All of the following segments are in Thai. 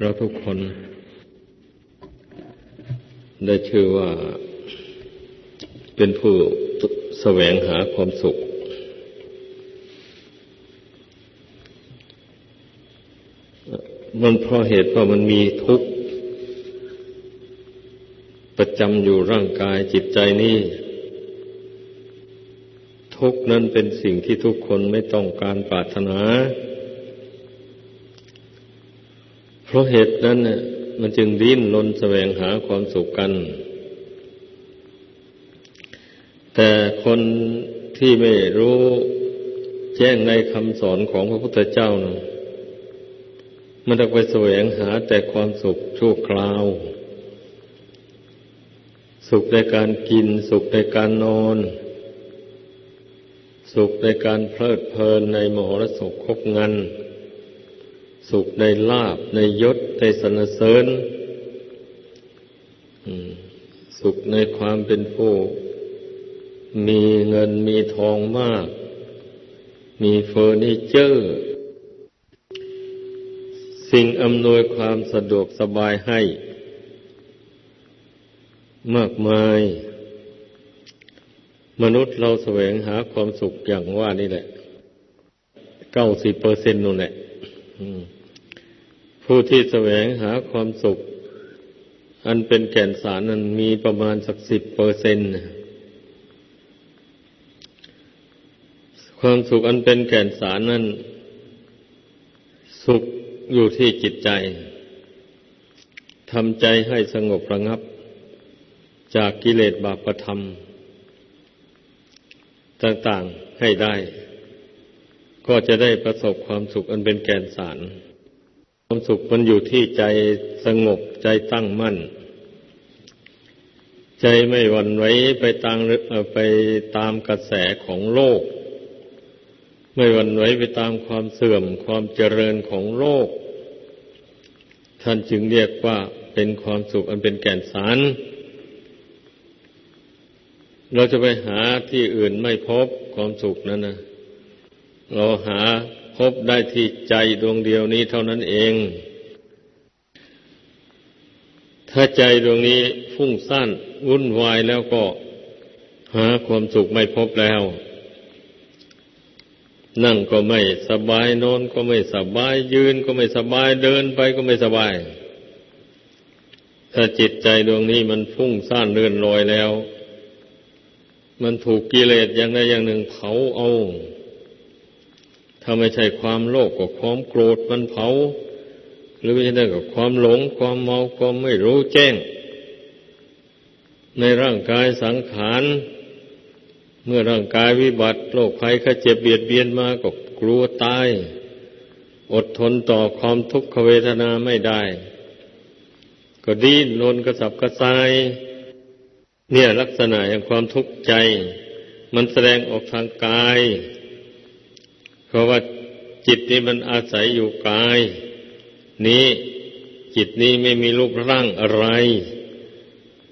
เราทุกคน ได้ชื่อว่าเป็นผู้แสวงหาความสุข มันเพราะเหตุว่ามันมีทุกข์ ประจำอยู่ร่างกายจิตใจนี้ทุกข์นั้นเป็นสิ่งที่ทุกคนไม่ต้องการปรารถนา ราะเหตุนั้นเนี่ยมันจึงดิ้นรนแสวงหาความสุขกัน แต่คนที่ไม่รู้แจ้งในคำสอนของพระพุทธเจ้านะมันจะไปแสวงหาแต่ความสุขชั่วคราว สุขในการกิน สุขในการนอน สุขในการเพลิดเพลินในมหรสพคบงาน สุขในลาบในยศในสรรเสริญสุขในความเป็นผู้ มีเงินมีทองมาก มีเฟอร์นิเจอร์ สิ่งอำนวยความสะดวกสบายให้ มากมาย มนุษย์เราแสวงหาความสุขอย่างว่านี่แหละเก้าสิบเปอร์เซ็นต์นู่นแหละ ผู้ที่แสวงหาความสุข อันเป็นแก่นสารนั้นมีประมาณสักสิบเปอร์เซ็นต์ความสุขอันเป็นแก่นสารนั้น สุขอยู่ที่จิตใจทำใจให้สงบระงับ จากกิเลสบาปธรรม ต่างๆให้ได้ ก็จะได้ประสบความสุขอันเป็นแก่นสาร ความสุขมันอยู่ที่ใจสงบใจตั้งมั่น ใจไม่หวั่นไหวไปตามไปตามกระแสของโลก ไม่หวั่นไหวไปตามความเสื่อมความเจริญของโลก ท่านจึงเรียกว่าเป็นความสุขอันเป็นแก่นสาร เราจะไปหาที่อื่นไม่พบความสุขนั้นนะเราหา พบได้ที่ใจดวงเดียวนี้เท่านั้นเอง ถ้าใจดวงนี้ฟุ้งซ่านวุ่นวายแล้วก็หาความสุขไม่พบแล้ว นั่งก็ไม่สบายนอนก็ไม่สบาย ยืนก็ไม่สบายเดินไปก็ไม่สบาย ถ้าจิตใจดวงนี้มันฟุ้งซ่านเลื่อนลอยแล้ว มันถูกกิเลสอย่างใดอย่างหนึ่งเผาเอา ถ้าไม่ใช่ความโลภก็ความโกรธมันเผา หรือไม่ใช่ก็ความหลงความเมาความไม่รู้แจ้ง ในร่างกายสังขาร เมื่อร่างกายวิบัติโรคภัยข้เจ็บเบียดเบียนมาก็กลัวตาย อดทนต่อความทุกขเวทนาไม่ได้ ก็ดิ้นรนกระสับกระส่าย เนี่ยลักษณะแห่งความทุกข์ใจ มันแสดงออกทางกาย ราะว่าจิตนี้มันอาศัยอยู่กาย นี้จิตนี้ไม่มีรูปร่างอะไร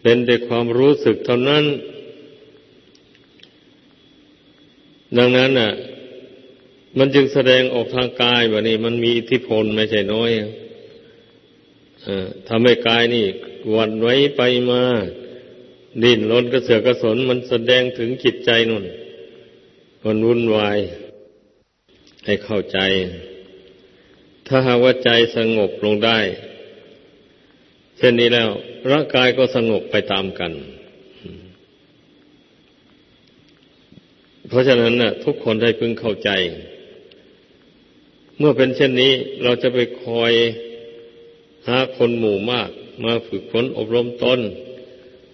เป็นแต่ความรู้สึกเท่านั้น ดังนั้นน่ะ มันจึงแสดงออกทางกายว่านี่มันมีอิทธิพลไม่ใช่น้อยทำให้กายนี่วันไว้ไปมาดิ้นรนกระเสือกกระสนมันแสดงถึงจิตใจนุ่นมันวุ่นวาย ให้เข้าใจ ถ้าหากว่าใจสงบลงได้ เช่นนี้แล้ว ร่างกายก็สงบไปตามกัน เพราะฉะนั้นนะ่ะทุกคนได้พึงเข้าใจ เมื่อเป็นเช่นนี้เราจะไปคอยหาคนหมู่มาก มาฝึกฝนอบรมตน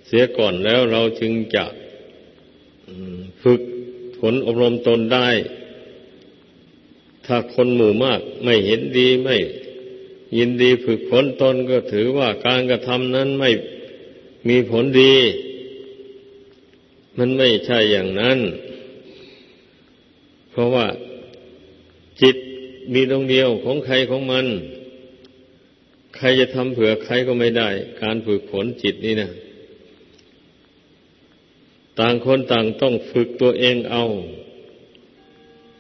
เสียก่อนแล้วเราจึงจะฝึกฝนอบรมตนได้ ถ้าคนหมู่มากไม่เห็นดีไม่ ยินดีฝึกฝนตนก็ถือว่าการกระทำนั้นไม่มีผลดี มันไม่ใช่อย่างนั้น เพราะว่าจิตมีดวงเดียวของใครของมัน ใครจะทำเผื่อใครก็ไม่ได้ การฝึกฝนจิตนี่นะต่างคนต่างต้องฝึกตัวเองเอา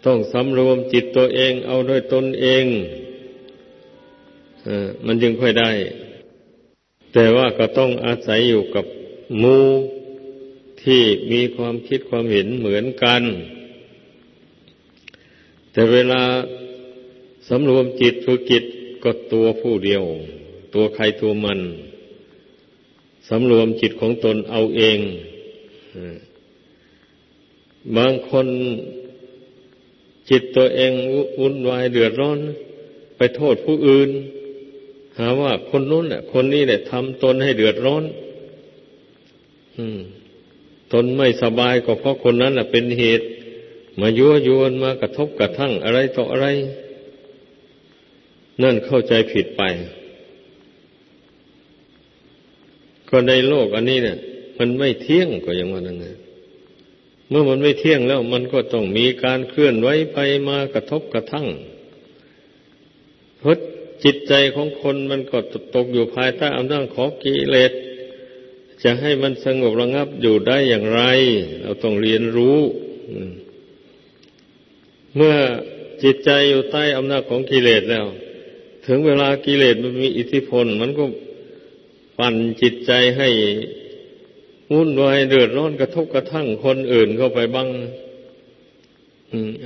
ต้องสำรวมจิตตัวเอง เอาด้วยตนเองมันจึงค่อยได้ แต่ว่าก็ต้องอาศัยอยู่กับมูที่มีความคิดความเห็นเหมือนกัน แต่เวลาสำรวมจิตฝึกจิตก็ตัวผู้เดียว ตัวใครตัวมันสำรวมจิตของตนเอาเอง บางคน จิตตัวเองวุ่นวายเดือดร้อน ไปโทษผู้อื่น หาว่าคนนู้นแหละคนนี้แหละทำตนให้เดือดร้อนตนไม่สบายก็เพราะคนนั้นแหละเป็นเหตุ มายั่วยวนมากระทบกระทั่งอะไรต่ออะไร นั่นเข้าใจผิดไป ก็ในโลกอันนี้เนี่ยมันไม่เที่ยงก็อย่างว่านั้นนะ เมื่อมันไม่เที่ยงแล้วมันก็ต้องมีการเคลื่อนไหวไปมากระทบกระทั่งเพราะจิตใจของคนมันก็ตกอยู่ภายใต้อำนาจของกิเลสจะให้มันสงบระงับอยู่ได้อย่างไร เราต้องเรียนรู้ เมื่อจิตใจอยู่ใต้อำนาจของกิเลสแล้ว ถึงเวลากิเลสมันมีอิทธิพล มันก็ปั่นจิตใจให้ วุ่นวายเดือดร้อนกระทบกระทั่งคนอื่นเข้าไปบ้าง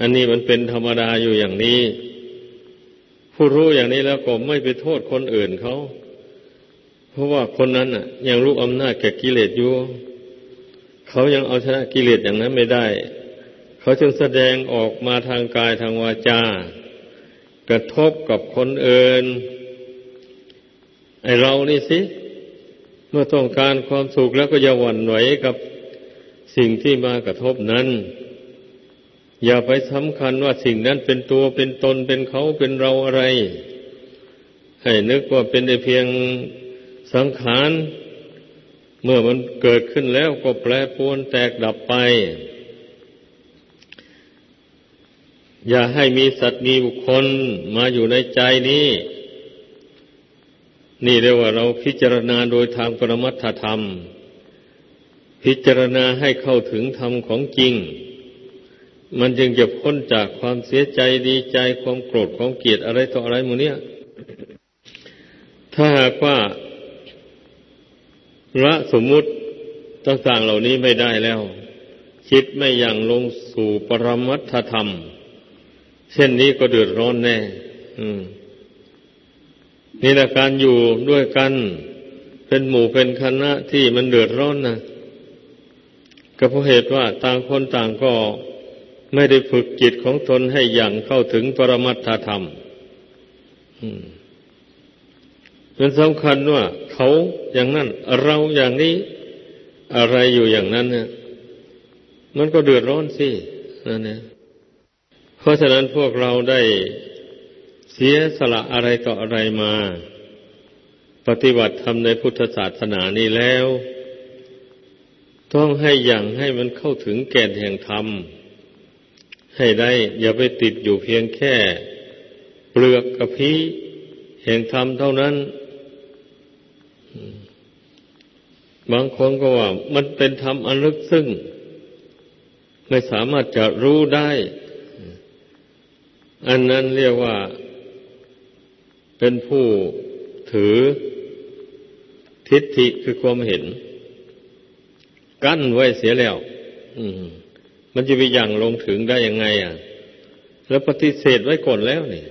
อันนี้มันเป็นธรรมดาอยู่อย่างนี้ ผู้รู้อย่างนี้แล้วก็ไม่ไปโทษคนอื่นเขาเพราะว่าคนนั้นอะ ยังรู้อำนาจแก่กิเลสอยู่เขายังเอาชนะกิเลสอย่างนั้นไม่ได้ เขาจึงแสดงออกมาทางกายทางวาจา กระทบกับคนอื่น ไอเรานี่สิ เมื่อต้องการความสุขแล้วก็อย่าหวั่นไหวกับสิ่งที่มากระทบนั้น อย่าไปสำคัญว่าสิ่งนั้นเป็นตัวเป็นตนเป็นเขาเป็นเราอะไร ให้นึกว่าเป็นแต่เพียงสังขาร เมื่อมันเกิดขึ้นแล้วก็แปรปรวนแตกดับไป อย่าให้มีสัตว์มีบุคคลมาอยู่ในใจนี้ นี่เรียกว่าเราพิจารณาโดยทางปรมัตถธรรม พิจารณาให้เข้าถึงธรรมของจริง มันจึงจะพ้นจากความเสียใจดีใจความโกรธความเกลียดอะไรต่ออะไรหมดเนี้ยถ้าหากว่าละสมมุติต่างๆเหล่านี้ไม่ได้แล้ว คิดไม่อย่างลงสู่ปรมัตถธรรม เช่นนี้ก็เดือดร้อนแน่ อืม นี่แหละการอยู่ด้วยกัน เป็นหมู่เป็นคณะที่มันเดือดร้อนนะก็เพราะเหตุว่าต่างคนต่างก็ไม่ได้ฝึกจิตของตนให้อย่างเข้าถึงปรมัตถธรรมมันสำคัญว่า เขาอย่างนั้น เราอย่างนี้อะไรอยู่อย่างนั้นเนี่ยมันก็เดือดร้อนสินั่นเนี่ยเพราะฉะนั้นพวกเราได้ เสียสละอะไรต่ออะไรมา ปฏิบัติธรรมในพุทธศาสนานี้แล้ว ต้องให้อย่างให้มันเข้าถึงแก่นแห่งธรรม ให้ได้ อย่าไปติดอยู่เพียงแค่ เปลือกกระพี้แห่งธรรมเท่านั้น บางคนก็ว่า มันเป็นธรรมอันลึกซึ้งไม่สามารถจะรู้ได้ อันนั้นเรียกว่า เป็นผู้ถือทิฏฐิคือความเห็น กั้นไว้เสียแล้วมันจะไปยังลงถึงได้ยังไง อะ แล้วปฏิเสธไว้ก่อนแล้วนี่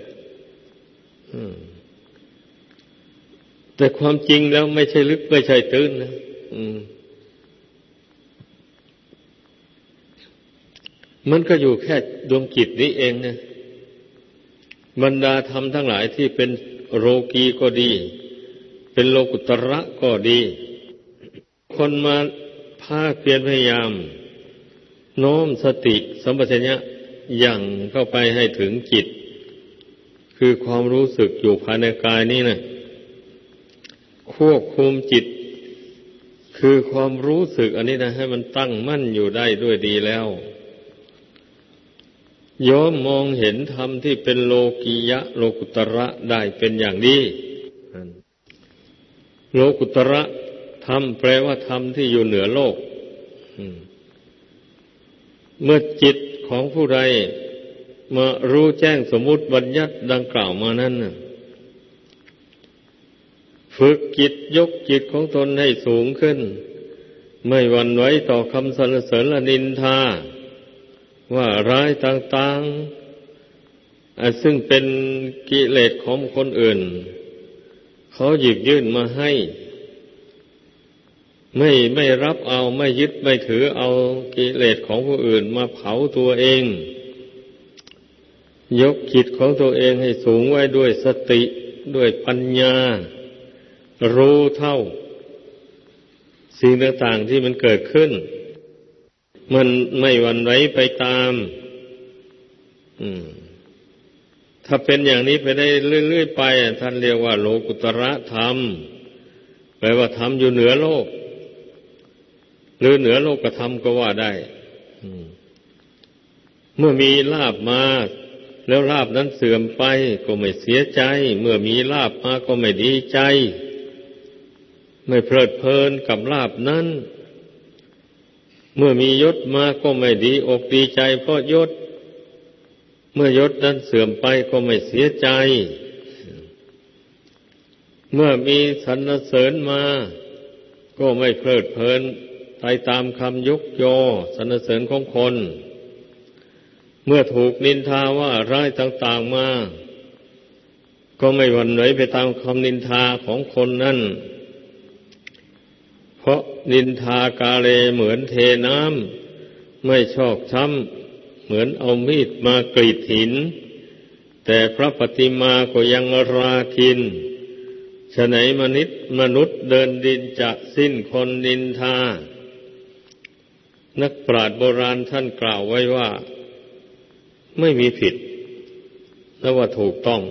แต่ความจริงแล้วไม่ใช่ลึกไม่ใช่ตื้นนะมันก็อยู่แค่ดวงจิตนี้เองนี่ยบรรดาธรรมทั้งหลายที่เป็น โรกีก็ดี เป็นโลกุตระก็ดี คนมาภาคเพียรพยายาม น้อมสติสัมปชัญญะอย่างเข้าไปให้ถึงจิต คือความรู้สึกอยู่ภายในกายนี้นะควบคุมจิต คือความรู้สึกอันนี้นะให้มันตั้งมั่นอยู่ได้ด้วยดีแล้ว ย้อมมองเห็นธรรมที่เป็นโลกียะ โลกุตระได้เป็นอย่างดีโลกุตระธรรมแปลว่าธรรมที่อยู่เหนือโลกเมื่อจิตของผู้ใดมารู้แจ้งสมมุติบัญญัติดังกล่าวมานั้นฝึกจิตยกจิตของตนให้สูงขึ้น ไม่หวั่นไหวต่อคำสรรเสริญละนินทา ว่าร้ายต่างๆซึ่งเป็นกิเลสของคนอื่น เขาหยิบยื่นมาให้ ไม่ไม่รับเอาไม่ยึดไม่ถือเอากิเลสของผู้อื่นมาเผาตัวเอง ยกจิตของตัวเองให้สูงไว้ด้วยสติด้วยปัญญา รู้เท่า สิ่งต่างๆที่มันเกิดขึ้น มันไม่วันไหวไปตามถ้าเป็นอย่างนี้ไปได้เรื่อยๆไป ท่านเรียกว่า โลกุตระธรรมแปลว่าธรรมอยู่เหนือโลก หรือเหนือโลกธรรมก็ว่าได้เมื่อมีลาบมาแล้วลาบนั้นเสื่อมไปก็ไม่เสียใจ เมื่อมีลาบมาก็ไม่ดีใจ ไม่เพลิดเพลินกับลาบนั้น เมื่อมียศมาก็ไม่ดีอกดีใจเพราะยศ เมื่อยศนั้นเสื่อมไปก็ไม่เสียใจ เมื่อมีสรรเสริญมา ก็ไม่เพลิดเพลินไปตามคำยกยอสรรเสริญของคน เมื่อถูกนินทาว่าร้ายต่าง ๆมา ก็ไม่หวั่นไหวไปตามคำนินทาของคนนั่น เพราะนินทากาเลเหมือนเทน้ำไม่ชอกช้ำเหมือนเอามีดมากรีดหิน แต่พระปฏิมาก็ยังราคินฉะไหนมนิษมนุษย์เดินดินจะสิ้นคนนินทา นักปราชญ์โบราณท่านกล่าวไว้ว่า ไม่มีผิด และว่าถูกต้อง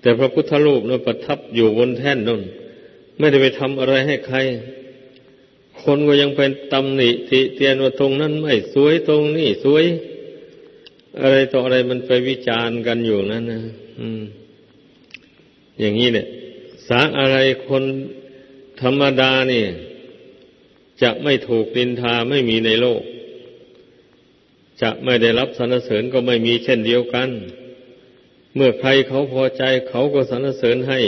แต่พระพุทธรูปนั้นประทับอยู่บนแท่นนั่น ไม่ได้ไปทำอะไรให้ใคร คนก็ยังเป็นตำหนิติเตียนว่าตรงนั้นไม่สวยตรงนี้สวย อะไรต่ออะไรมันไปวิจารณ์กันอยู่นั่นนะอืม อย่างนี้เนี่ยสาอะไรคนธรรมดาเนี่ยจะไม่ถูกดินทาไม่มีในโลก จะไม่ได้รับสรรเสริญก็ไม่มีเช่นเดียวกัน เมื่อใครเขาพอใจเขาก็สรรเสริญให้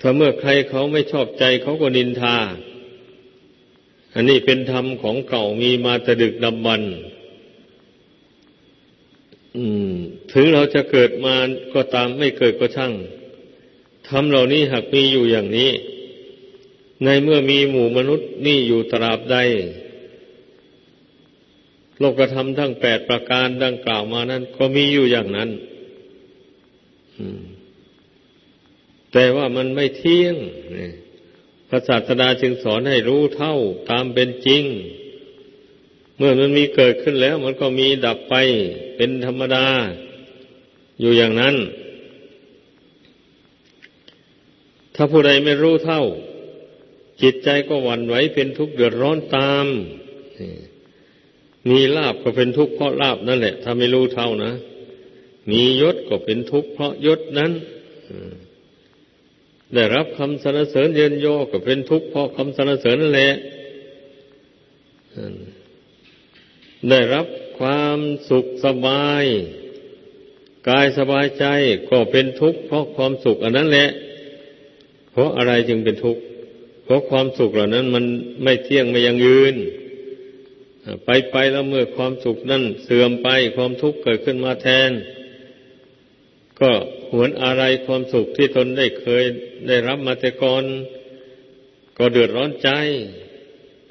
ถ้าเมื่อใครเขาไม่ชอบใจเขาก็นินทา อันนี้เป็นธรรมของเก่ามีมาแต่ดึกดำบรรถึงเราจะเกิดมาก็ตามไม่เกิดก็ช่างธรรมเหล่านี้หากมีอยู่อย่างนี้ ในเมื่อมีหมู่มนุษย์นี่อยู่ตราบใด โลกธรรมทั้งแปดประการดังกล่าวมานั้น ก็มีอยู่อย่างนั้น อืม แต่ว่ามันไม่เที่ยงพระศาสดาจึงสอนให้รู้เท่าตามเป็นจริง เมื่อมันมีเกิดขึ้นแล้ว มันก็มีดับไปเป็นธรรมดา อยู่อย่างนั้น ถ้าผู้ใดไม่รู้เท่า จิตใจก็หวั่นไหวเป็นทุกข์เดือดร้อนตาม มีลาบก็เป็นทุกข์เพราะลาบนั่นแหละ ถ้าไม่รู้เท่านะ มียศก็เป็นทุกข์เพราะยศนั้น ได้รับคำสรรเสริญเยินโยก็เป็นทุกข์เพราะคำสรรเสริญนั่นแหละได้รับความสุขสบาย กายสบายใจก็เป็นทุกข์เพราะความสุขอันนั้นแหละ เพราะอะไรจึงเป็นทุกข์ เพราะความสุขเหล่านั้นมันไม่เที่ยงไม่ยังยืน ไปไปแล้วเมื่อความสุขนั้นเสื่อมไปความทุกข์เกิดขึ้นมาแทน ก็หวนอะไรความสุขที่ตนได้เคยได้รับมาแต่ก่อน ก็เดือดร้อนใจ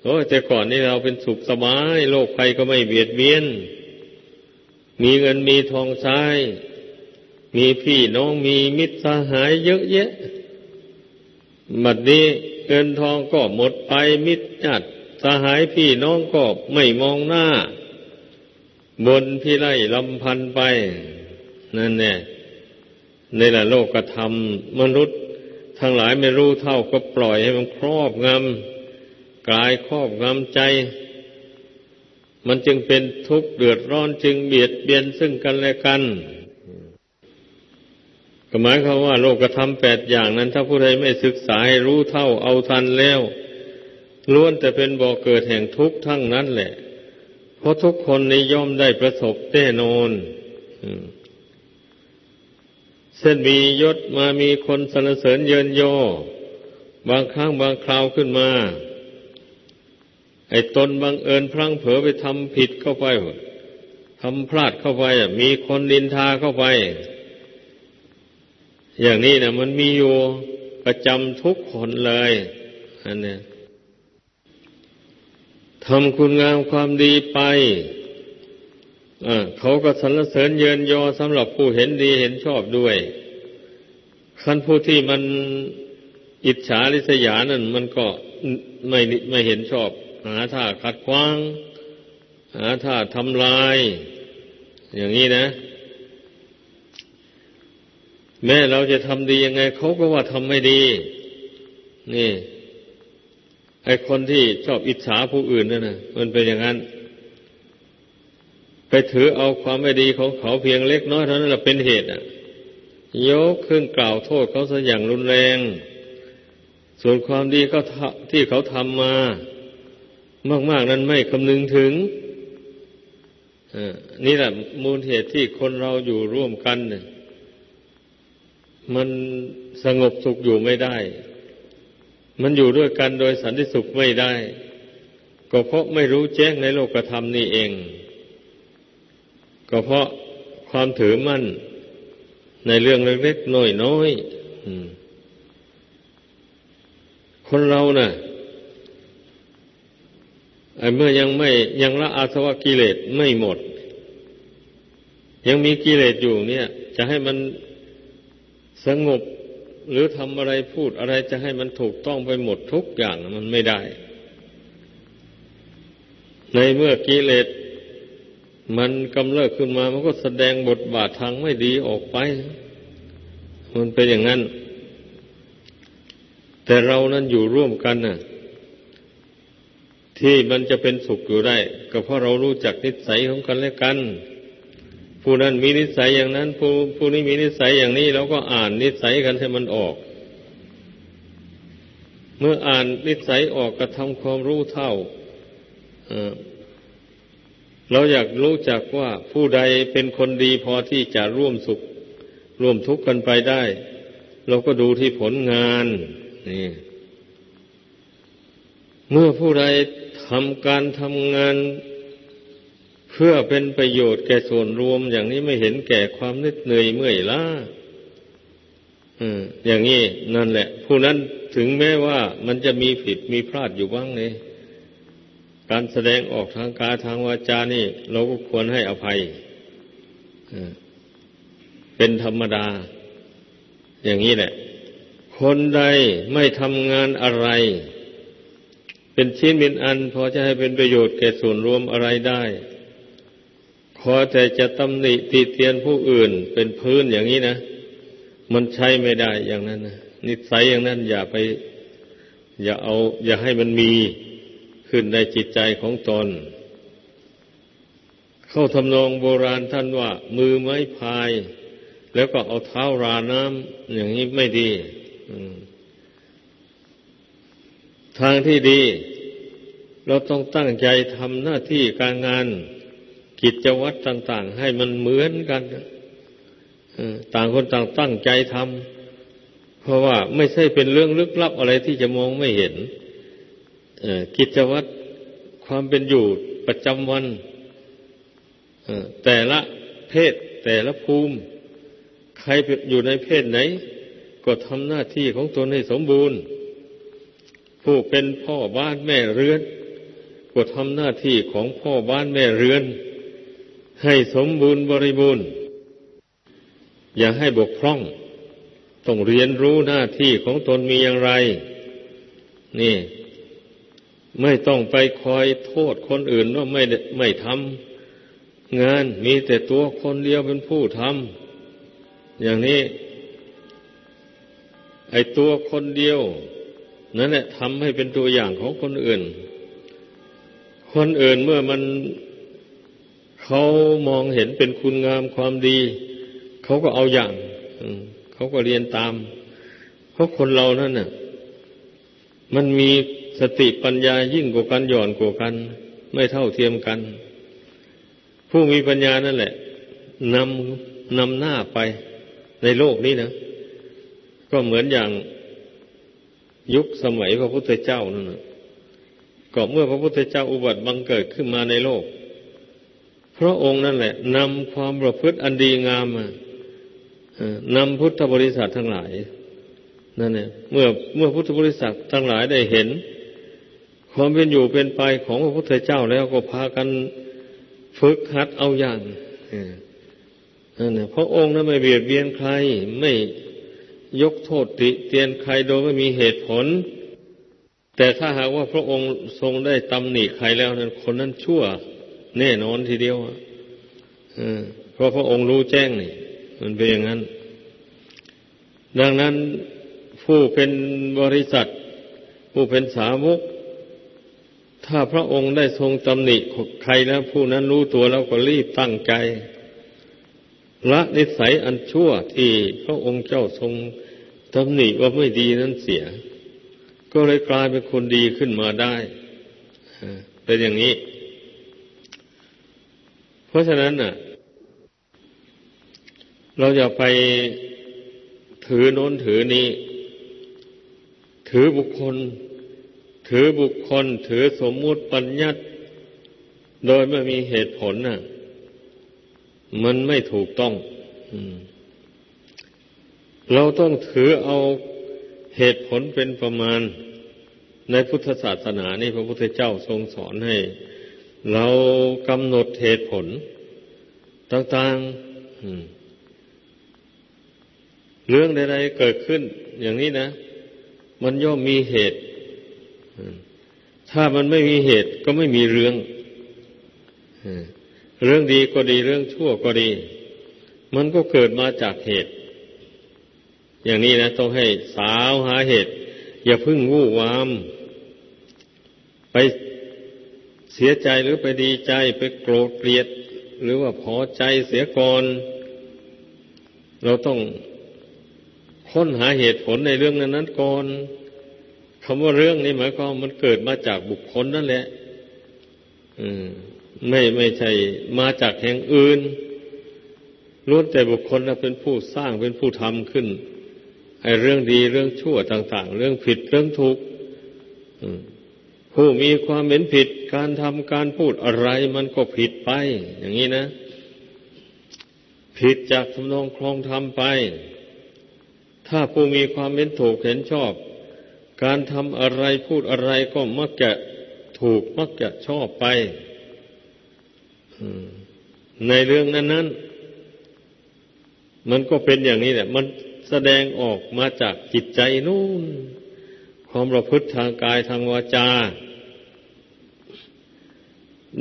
โอ้แต่ก่อนนี้เราเป็นสุขสบายโลกภัยก็ไม่เบียดเบียน มีเงินมีทองใช้มีพี่น้องมีมิตรสหายเยอะแยะบัดนี้เงินทองก็หมดไปมิตรญาติสหายพี่น้องก็ไม่มองหน้า บนพี่ไล่ลำพันไป นั่นแน่ ในละโลกธรรมมนุษย์ทั้งหลายไม่รู้เท่าก็ปล่อยให้มันครอบงำกายครอบงำใจ มันจึงเป็นทุกข์เดือดร้อนจึงเบียดเบียนซึ่งกันและกันก็หมายความว่าโลกธรรมแปดอย่างนั้น ถ้าผู้ใดไม่ศึกษาให้รู้เท่าเอาทันแล้วล้วนแต่เป็นบ่อเกิดแห่งทุกข์ทั้งนั้นแหละ เพราะทุกคนในย่อมได้ประสบแน่นอน อืม เส้นมียศมามีคนสรรเสริญเยินโย บางครั้งบางคราวขึ้นมา ไอ้ตนบังเอิญพลั้งเผลอไปทำผิดเข้าไปทำพลาดเข้าไปมีคนดินทาเข้าไป อย่างนี้นะมันมีอยู่ประจำทุกคนเลยอันเนี้ยทำคุณงามความดีไป เขาก็สรรเสริญเยินยอสำหรับผู้เห็นดีเห็นชอบด้วยขั้นผู้ที่มันอิจฉาริษยานั่นมันก็ไม่ไม่เห็นชอบ หาท่าขัดขวาง หาท่าทำลาย อย่างนี้นะ แม้เราจะทำดียังไง เขาก็ว่าทำไม่ดี นี่ไอคนที่ชอบอิจฉาผู้อื่นนั่นนะมันเป็นอย่างนั้น ไปถือเอาความไม่ดีของเขาเพียงเล็กน้อยเท่านั้นแหละเป็นเหตุอะยกขึ้นกล่าวโทษเขาซะอย่างรุนแรง ส่วนความดีก็ที่เขาทำมา มาก ๆ นั้นไม่คำนึงถึงนี่แหละมูลเหตุที่คนเราอยู่ร่วมกันเนี่ยมันสงบสุขอยู่ไม่ได้ มันอยู่ด้วยกันโดยสันติสุขไม่ได้ ก็เพราะไม่รู้แจ้งในโลกธรรมนี่เอง ก็เพราะความถือมั่น ในเรื่องเล็กๆน้อยๆคนเรานะ่ะเมื่อยังไม่ยังละอาสวะกิเลสไม่หมด ยังมีกิเลสอยู่เนี่ย จะให้มันสงบหรือทำอะไรพูดอะไรจะให้มันถูกต้องไปหมดทุกอย่างมันไม่ได้ ในเมื่อกิเลส มันกำเริบขึ้นมามันก็แสดงบทบาททางไม่ดีออกไป มันเป็นอย่างนั้น แต่เรานั้นอยู่ร่วมกันน่ะ ที่มันจะเป็นสุขอยู่ได้ ก็เพราะเรารู้จักนิสัยของกันและกัน ผู้นั้นมีนิสัยอย่างนั้น ผู้ผู้นี้มีนิสัยอย่างนี้เราก็อ่านนิสัยกันให้มันออก เมื่ออ่านนิสัยออกกระทำความรู้เท่า เราอยากรู้จักว่าผู้ใดเป็นคนดีพอที่จะร่วมสุข ร่วมทุกข์กันไปได้ เราก็ดูที่ผลงานนี่เมื่อผู้ใดทำการทำงาน เพื่อเป็นประโยชน์แก่ส่วนรวม อย่างนี้ไม่เห็นแก่ความนึดเหนื่อยเมื่อยล้าอย่างนี้นั่นแหละ ผู้นั้นถึงแม้ว่ามันจะมีผิดมีพลาดอยู่บ้างเลย การแสดงออกทางกายทางวาจานี่ เราก็ควรให้อภัยเป็นธรรมดา อย่างนี้แหละ คนใดไม่ทำงานอะไร เป็นชิ้นเป็นอัน พอจะให้เป็นประโยชน์แก่ส่วนรวมอะไรได้ขอแต่จะตำหนิติเตียนผู้อื่น เป็นพื้นอย่างนี้นะ มันใช้ไม่ได้อย่างนั้นนะนิสัยอย่างนั้นอย่าไป อย่าเอา อย่าให้มันมี ขึ้นในจิตใจของตน เข้าทำนองโบราณท่านว่า มือไม้พาย แล้วก็เอาเท้าราน้ำอย่างนี้ไม่ดีทางที่ดี เราต้องตั้งใจทำหน้าที่การงาน กิจวัตรต่าง ๆ ให้มันเหมือนกันต่างคนต่างตั้งใจทำเพราะว่าไม่ใช่เป็นเรื่องลึกลับอะไรที่จะมองไม่เห็น กิจวัตรความเป็นอยู่ประจำวันแต่ละเพศแต่ละภูมิ ใครอยู่ในเพศไหน ก็ทำหน้าที่ของตนให้สมบูรณ์ ผู้เป็นพ่อบ้านแม่เรือน ก็ทำหน้าที่ของพ่อบ้านแม่เรือน ให้สมบูรณ์บริบูรณ์ อย่าให้บกพร่อง ต้องเรียนรู้หน้าที่ของตนมีอย่างไร นี่ ไม่ต้องไปคอยโทษคนอื่นว่าไม่ไม่ทำงานมีแต่ตัวคนเดียวเป็นผู้ทำอย่างนี้ ไอ้ตัวคนเดียว นั่นแหละทำให้เป็นตัวอย่างของคนอื่น คนอื่นเมื่อมันเขามองเห็นเป็นคุณงามความดี เขาก็เอาอย่างเขาก็เรียนตาม เพราะคนเรานั่นน่ะ มันมี สติปัญญายิ่งกว่ากันหย่อนกว่ากัน ไม่เท่าเทียมกัน ผู้มีปัญญานั่นแหละนำนำหน้าไปในโลกนี้นะ ก็เหมือนอย่างยุคสมัยพระพุทธเจ้านั่นนะก็เมื่อพระพุทธเจ้าอุบัติบังเกิดขึ้นมาในโลก พระองค์นั่นแหละนำความประพฤติอันดีงามมานำพุทธบริษัททั้งหลายนั่นเนี่ยเมื่อเมื่อพุทธบริษัททั้งหลายได้เห็น ความเป็นอยู่เป็นไปของพระพุทธเจ้าแล้วก็พากันฝึกหัดเอาอย่างนั่นเนี่พระองค์นั้นไม่เบียดเบียนใคร ไม่ยกโทษติเตียนใครโดยไม่มีเหตุผล แต่ถ้าหากว่าพระองค์ทรงได้ตำหนิใครแล้วนั้นคนนั้นชั่ว แน่นอนทีเดียวเพราะพระองค์รู้แจ้งนี่ มันเป็นอย่างนั้น ดังนั้นผู้เป็นบริษัท ผู้เป็นสาวก ถ้าพระองค์ได้ทรงตำหนิใครแล้วผู้นั้นรู้ตัวแล้วก็รีบตั้งใจละนิสัยอันชั่วที่พระองค์เจ้าทรงตำหนิว่าไม่ดีนั้นเสีย ก็เลยกลายเป็นคนดีขึ้นมาได้เป็นอย่างนี้ เพราะฉะนั้นน่ะ เราอย่าไปถือโน้นถือนี้ ถือบุคคล ถือบุคคลถือสมมุติปัญญัติ โดยไม่มีเหตุผลน่ะ มันไม่ถูกต้องเราต้องถือเอาเหตุผลเป็นประมาณ ในพุทธศาสนานี่พระพุทธเจ้าทรงสอนให้ เรากำหนดเหตุผล ต่างๆเรื่องใดๆเกิดขึ้น อย่างนี้นะ มันย่อมมีเหตุ ถ้ามันไม่มีเหตุก็ไม่มีเรื่องเรื่องดีก็ดีเรื่องชั่วก็ดี มันก็เกิดมาจากเหตุ อย่างนี้นะต้องให้สาวหาเหตุ อย่าพึ่งวู่วาม ไปเสียใจหรือไปดีใจไปโกรธเกลียด หรือว่าพอใจเสียก่อน เราต้องค้นหาเหตุผลในเรื่องนั้นนั้นก่อน คำว่าเรื่องนี้หมายความมันเกิดมาจากบุคคลนั่นแหละอืมไม่ไม่ใช่มาจากแห่งอื่นล้วนแต่บุคคลนะเป็นผู้สร้างเป็นผู้ทำขึ้นไอ้เรื่องดีเรื่องชั่วต่าง ๆ เรื่องผิดเรื่องถูกผู้มีความเห็นผิดการทำการพูดอะไรมันก็ผิดไป อย่างนี้นะ ผิดจากทำนองคลองทำไป ถ้าผู้มีความเห็นถูกเห็นชอบ การทำอะไรพูดอะไรก็มักจะถูกมักจะชอบไปในเรื่องนั้นนั้นมันก็เป็นอย่างนี้แหละ มันแสดงออกมาจากจิตใจนู่น ความประพฤติทางกายทางวาจา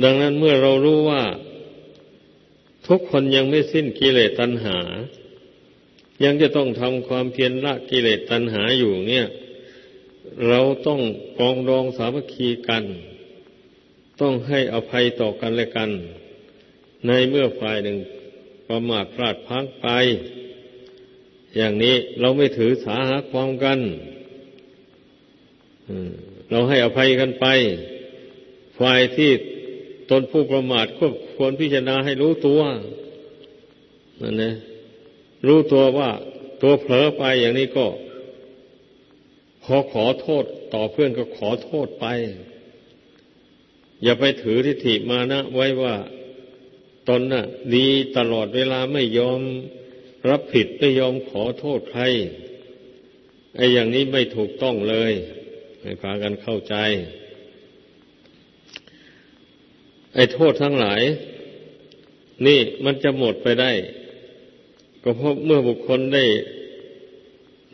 ดังนั้นเมื่อเรารู้ว่า ทุกคนยังไม่สิ้นกิเลสตัณหา ยังจะต้องทำความเพียรละกิเลสตัณหาอยู่เนี่ย เราต้องกองรองสามัคคีกัน ต้องให้อภัยต่อกันและกัน ในเมื่อฝ่ายหนึ่งประมาทพลาดพังไป อย่างนี้เราไม่ถือสาหาความกันเราให้อภัยกันไป ฝ่ายที่ตนผู้ประมาทก็ควรพิจารณาให้รู้ตัวนั่นนะรู้ตัวว่าตัวเผลอไปอย่างนี้ก็ ขอขอโทษต่อเพื่อนก็ขอโทษไป อย่าไปถือทิฏฐิมานะ ไว้ว่าตนน่ะดีตลอดเวลาไม่ยอมรับผิดไม่ยอมขอโทษใครไอ้อย่างนี้ไม่ถูกต้องเลยให้พากันเข้าใจ ไอ้โทษทั้งหลาย นี่มันจะหมดไปได้ ก็เพราะเมื่อบุคคลได้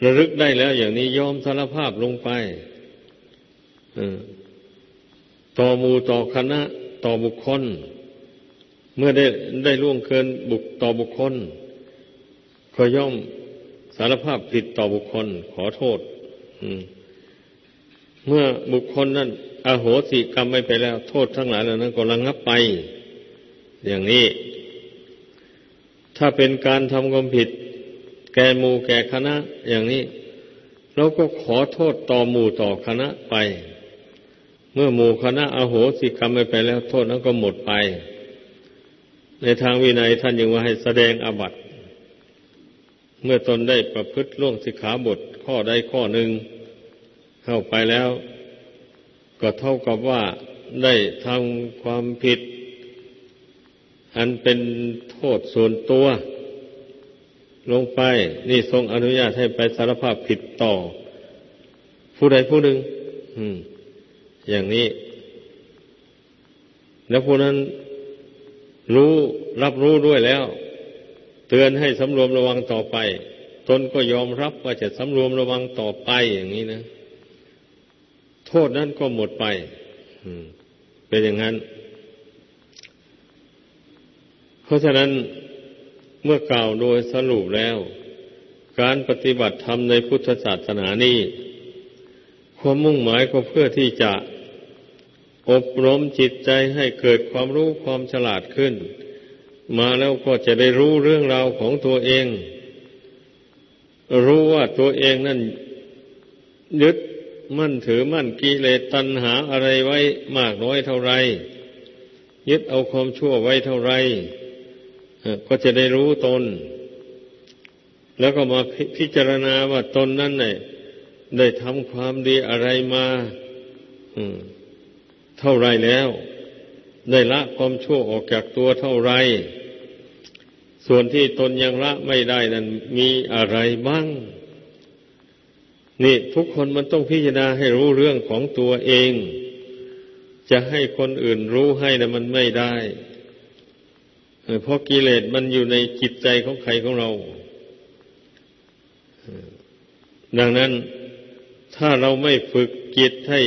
ระลึกได้แล้ว อย่างนี้ยอมสารภาพลงไปต่อมูต่อคณะ ต่อบุคคล เมื่อได้ได้ล่วงเกินบุกต่อบุคคล ก็ย่อมสารภาพผิดต่อบุคคล ขอโทษเมื่อบุคคลนั้นอโหสิกรรมไม่ไปแล้ว โทษทั้งหลายเหล่านั้นก็ระงับไป อย่างนี้ ถ้าเป็นการทำความผิด แก่หมู่แก่คณะ อย่างนี้ เราก็ขอโทษต่อหมู่ต่อคณะไป เมื่อหมู่คณะอโหสิกรรมไม่ไปแล้ว โทษนั้นก็หมดไป ในทางวินัยท่านยังว่าให้แสดงอาบัติเมื่อตนได้ประพฤติล่วงสิกขาบทข้อใดข้อหนึ่ง เข้าไปแล้ว ก็เท่ากับว่าได้ทำความผิด อันเป็นโทษส่วนตัว ลงไป นี่ทรงอนุญาตให้ไปสารภาพผิดต่อ ผู้ใดผู้หนึ่งอย่างนี้ แล้วผู้นั้นรู้รับรู้ด้วยแล้ว เตือนให้สำรวมระวังต่อไป ตนก็ยอมรับว่าจะสำรวมระวังต่อไปอย่างนี้นะโทษนั้นก็หมดไปเป็นอย่างนั้น เพราะฉะนั้น เมื่อกล่าวโดยสรุปแล้ว การปฏิบัติธรรมในพุทธศาสนานี้ความมุ่งหมายก็เพื่อที่จะ อบรมจิตใจให้เกิดความรู้ความฉลาดขึ้น มาแล้วก็จะได้รู้เรื่องราวของตัวเอง รู้ว่าตัวเองนั่นยึดมั่นถือมั่นกิเลสตัณหาอะไรไว้มากน้อยเท่าไร ยึดเอาความชั่วไว้เท่าไร ก็จะได้รู้ตน แล้วก็มาพิจารณาว่าตนนั้นเนี่ยได้ทำความดีอะไรมาเท่าไรแล้ว ได้ละความชั่วออกจากตัวเท่าไร ส่วนที่ตนยังละไม่ได้นั้นมีอะไรบ้าง นี่ทุกคนมันต้องพิจารณาให้รู้เรื่องของตัวเอง จะให้คนอื่นรู้ให้นะมันไม่ได้ เพราะกิเลสมันอยู่ในจิตใจของใครของเรา ดังนั้นถ้าเราไม่ฝึกจิตให้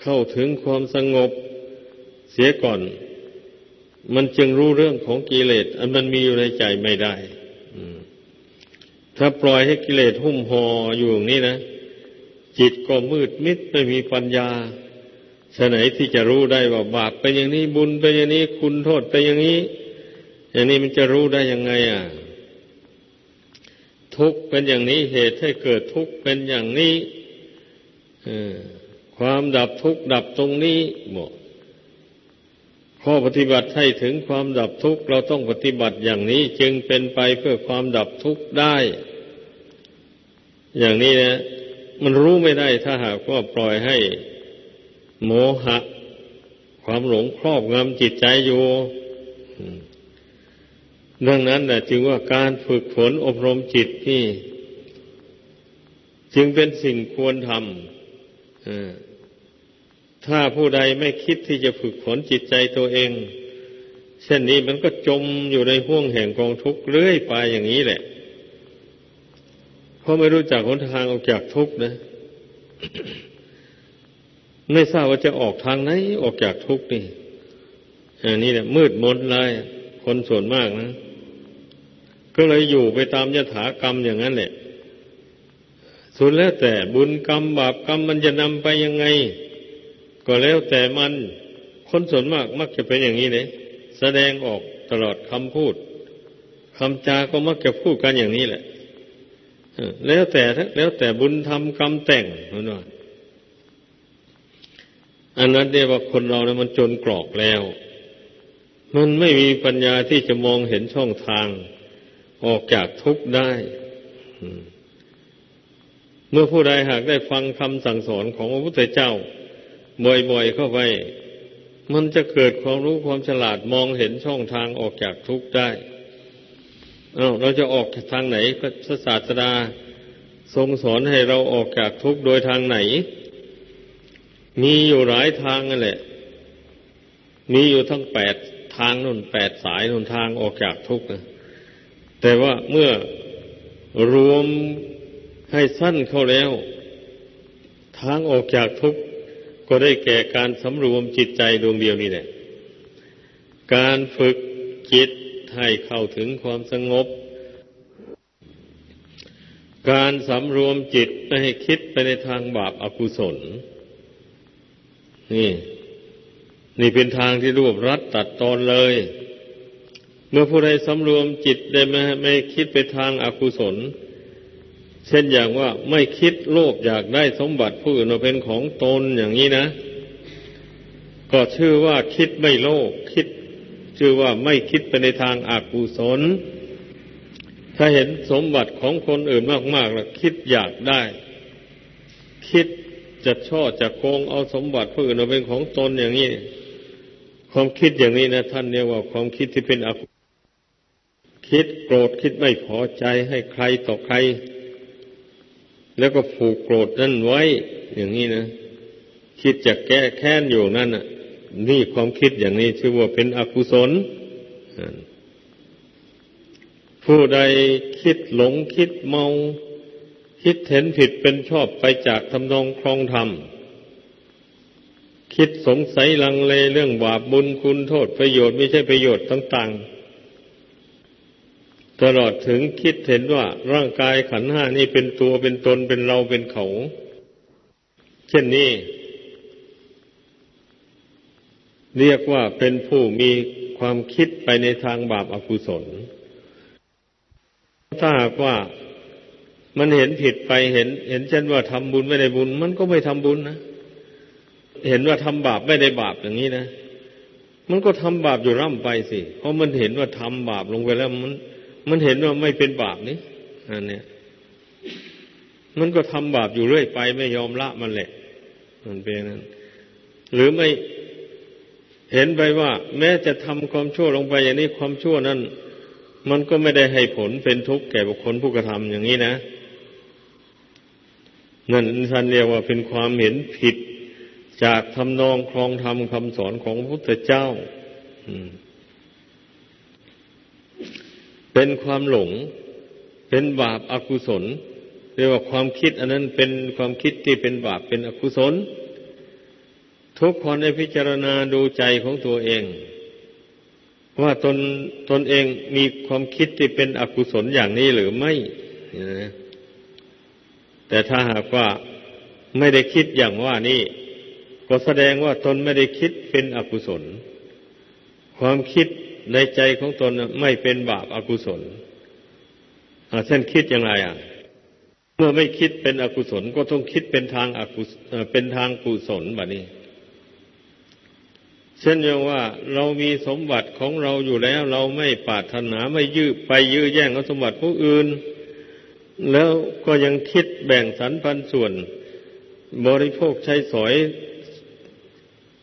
เข้าถึงความสงบเสียก่อน มันจึงรู้เรื่องของกิเลสอันมันมีอยู่ในใจไม่ได้ถ้าปล่อยให้กิเลสหุ้มห่ออยู่อย่างนี้นะ จิตก็มืดมิดไม่มีปัญญาฉะไหนที่จะรู้ได้ว่าบาปเป็นอย่างนี้บุญเป็นอย่างนี้ คุณโทษเป็นอย่างนี้ อย่างนี้มันจะรู้ได้ยังไงอะ ทุกเป็นอย่างนี้เหตุให้เกิดทุกเป็นอย่างนี้ความดับทุกดับตรงนี้หมดข้อปฏิบัติให้ถึงความดับทุกข์เราต้องปฏิบัติอย่างนี้จึงเป็นไปเพื่อความดับทุกข์ได้ อย่างนี้นะมันรู้ไม่ได้ถ้าหากว่าปล่อยให้ โมหะ ความหลงครอบงำจิตใจอยู่ ดังนั้นแหละจึงว่าการฝึกฝนอบรมจิตนี่ จึงเป็นสิ่งควรทำถ้าผู้ใดไม่คิดที่จะฝึกฝนจิตใจตัวเอง เช่นนี้มันก็จมอยู่ในห่วงแห่งกองทุกข์เรื่อยไปอย่างนี้แหละ เพราะไม่รู้จักหนทางออกจากทุกข์นะไม่ทราบว่าจะออกทางไหนออกจากทุกข์นี่อันนี้แหละมืดมนเลยคนส่วนมากนะ ก็เลยอยู่ไปตามยถากรรมอย่างนั้นแหละสุดแล้วแต่บุญกรรมบาปกรรมมันจะนำไปยังไง ก็แล้วแต่มันคนส่วนมากมักจะเป็นอย่างนี้เลยแสดงออกตลอดคำพูดคำจาก็มักจะพูดกันอย่างนี้แหละแล้วแต่แล้วแต่บุญทำกรรมแต่งนั่นว่าอันนั้นเรียกว่าคนเรานะมันจนกรอกแล้ว มันไม่มีปัญญาที่จะมองเห็นช่องทาง ออกจากทุกข์ได้ เมื่อผู้ใดหากได้ฟังคำสั่งสอนของพระพุทธเจ้า บ่อยๆเข้าไป มันจะเกิดความรู้ความฉลาดมองเห็นช่องทางออกจากทุกข์ได้เเราจะออกทางไหนพระศาสดาทรงสอนให้เราออกจากทุกข์โดยทางไหน มีอยู่หลายทางนั่นแหละ มีอยู่ทั้งแปดทางนุ่นแปดสายนุ่นทางออกจากทุกข์นะ แต่ว่าเมื่อรวมให้สั้นเข้าแล้ว ทางออกจากทุกข์ก็ได้แก่การสำรวมจิตใจดวงเดียวนี่แหละ การฝึกจิตให้เข้าถึงความสงบ การสำรวมจิตไม่ให้คิดไปในทางบาปอากุศล นี่ นี่เป็นทางที่รวบรัดตัดตอนเลย เมื่อผู้ใดสำรวมจิตได้ไม่ไม่คิดไปทางอากุศล เช่นอย่างว่าไม่คิดโลภอยากได้สมบัติผู้อื่นมาเป็นของตนอย่างนี้นะ ก็ชื่อว่าคิดไม่โลภคิด ชื่อว่าไม่คิดไปในทางอากุศล ถ้าเห็นสมบัติของคนอื่นมากๆแล้วคิดอยากได้ คิดจะช่อจะโกงเอาสมบัติผู้อื่นมาเป็นของตนอย่างนี้ความคิดอย่างนี้นะท่านเรียกว่าความคิดที่เป็นอกุ คิดโกรธคิดไม่พอใจให้ใครต่อใคร แล้วก็ผูกโกรธนั่นไว้ อย่างนี้นะคิดจะแก้แค้นอยู่นั่นน่ะ นี่ความคิดอย่างนี้ชื่อว่าเป็นอกุศลผู้ใดคิดหลงคิดเมา คิดเห็นผิดเป็นชอบไปจากทำนองครองธรรม คิดสงสัยลังเลเรื่องบาปบุญคุณโทษประโยชน์ไม่ใช่ประโยชน์ต่าง ๆ ตลอดถึงคิดเห็นว่าร่างกายขันห้านี่เป็นตัวเป็นตนเป็นเราเป็นเขา เช่นนี้ เรียกว่าเป็นผู้มีความคิดไปในทางบาปอากุศล ถ้าหากว่ามันเห็นผิดไปเห็น เห็นเช่นว่าทำบุญไม่ได้บุญ มันก็ไม่ทำบุญนะเห็นว่าทำบาปไม่ได้บาปอย่างนี้นะ มันก็ทำบาปอยู่ร่ำไปสิ เพราะมันเห็นว่าทำบาปลงไปแล้วมัน มันเห็นว่าไม่เป็นบาปนี่อันเนี้ยมันก็ทำบาปอยู่เรื่อยไป ไม่ยอมละมันแหละ มันเป็นนั้น หรือไม่เห็นไปว่า แม้จะทำความชั่วลงไปอย่างนี้ความชั่วนั้น มันก็ไม่ได้ให้ผลเป็นทุกข์แก่บุคคลผู้กระทำอย่างนี้นะนั่นท่านเรียกว่าเป็นความเห็นผิด จากทำนองครองธรรมคำสอนของพระพุทธเจ้า เป็นความหลง เป็นบาปอากุศลเรียกว่าความคิด อันนั้นเป็นความคิดที่เป็นบาปเป็นอกุศล ทุกคนได้พิจารณาดูใจของตัวเอง ว่าตนตนเองมีความคิดที่เป็นอกุศลอย่างนี้หรือไม่แต่ถ้าหากว่าไม่ได้คิดอย่างว่านี่ก็แสดงว่าตนไม่ได้คิดเป็นอกุศล ความคิด ในใจของตนไม่เป็นบาปอากุศลเช่นคิดอย่างไรอะ เมื่อไม่คิดเป็นอกุศลก็ต้องคิดเป็นทางอกุศเป็นทางกุศลแบบนี้ เช่นอย่างว่าเรามีสมบัติของเราอยู่แล้ว เราไม่ปรารถนาไม่ยื้อไปยื้อแย่งเอาสมบัติผู้อื่น แล้วก็ยังคิดแบ่งสรรพันส่วน บริโภคใช้สอย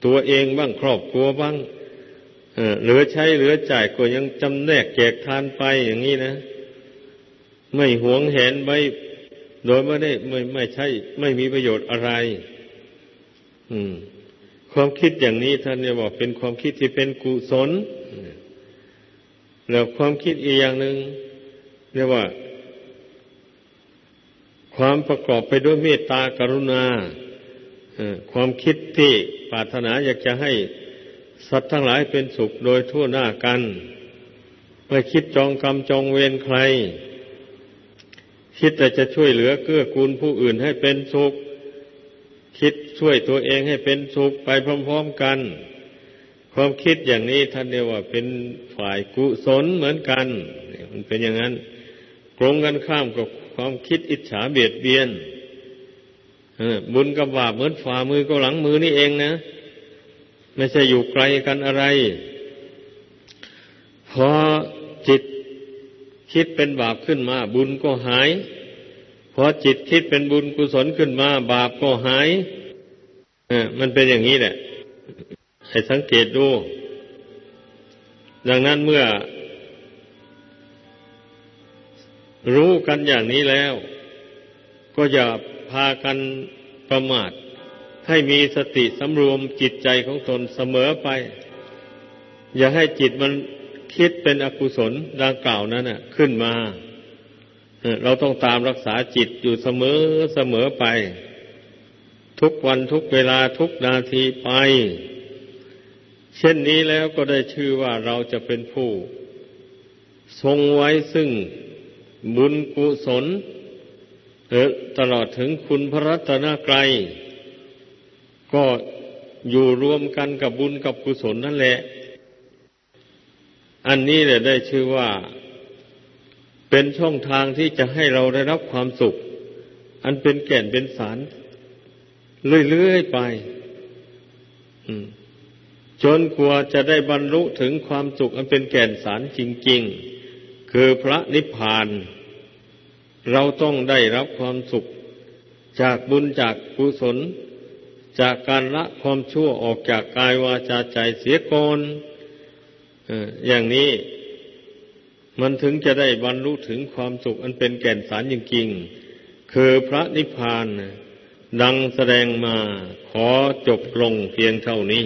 ตัวเองบ้างครอบครัวบ้าง เหลือใช้เหลือจ่ายก็ยังจำแนกแจกทานไปอย่างนี้นะ ไม่หวงแหนไว้โดยไม่ได้ไม่ไม่ใช่ ไม่มีประโยชน์อะไร อืม ความคิดอย่างนี้ท่านจะบอกเป็นความคิดที่เป็นกุศลแล้วความคิดอีกอย่างหนึ่งเรียกว่า ความประกอบไปด้วยเมตตากรุณาความคิดที่ปรารถนาอยากจะให้ สัตว์ทั้งหลายเป็นสุขโดยทั่วหน้ากัน ไม่คิดจองกรรมจองเวรใคร คิดแต่จะช่วยเหลือเกื้อกูลผู้อื่นให้เป็นสุข คิดช่วยตัวเองให้เป็นสุขไปพร้อมๆกัน ความคิดอย่างนี้ท่านเรียกว่าเป็นฝ่ายกุศลเหมือนกัน มันเป็นอย่างนั้นตรงกันข้ามกับความคิดอิจฉาเบียดเบียนบุญกับบาปเหมือนฝ่ามือกับหลังมือนี่เองนะ ไม่ใช่อยู่ไกลกันอะไร พอจิตคิดเป็นบาปขึ้นมา บุญก็หาย พอจิตคิดเป็นบุญกุศลขึ้นมา บาปก็หายมันเป็นอย่างนี้แหละให้สังเกตดู ดังนั้นเมื่อ รู้กันอย่างนี้แล้ว ก็อย่าพากันประมาท ให้มีสติสำรวมจิตใจของตนเสมอไป อย่าให้จิตมันคิดเป็นอกุศลดังกล่าวนั้นขึ้นมา เราต้องตามรักษาจิตอยู่เสมอเสมอไป ทุกวันทุกเวลาทุกนาทีไป เช่นนี้แล้วก็ได้ชื่อว่าเราจะเป็นผู้ ทรงไว้ซึ่งบุญกุศลตลอดถึงคุณพระรัตนกรัย ก็อยู่รวมกันกับบุญกับกุศลนั่นแหละ อันนี้แหละได้ชื่อว่า เป็นช่องทางที่จะให้เราได้รับความสุข อันเป็นแก่นเป็นสาร เรื่อยๆไปจนกว่าจะได้บรรลุถึงความสุข อันเป็นแก่นสารจริง ๆ คือพระนิพพาน เราต้องได้รับความสุข จากบุญจากกุศล จากการละความชั่วออกจากกายวาจาใจเสียก่อนอย่างนี้มันถึงจะได้บรรลุถึงความสุขอันเป็นแก่นสารจริงๆ คือพระนิพพานดังแสดงมาขอจบลงเพียงเท่านี้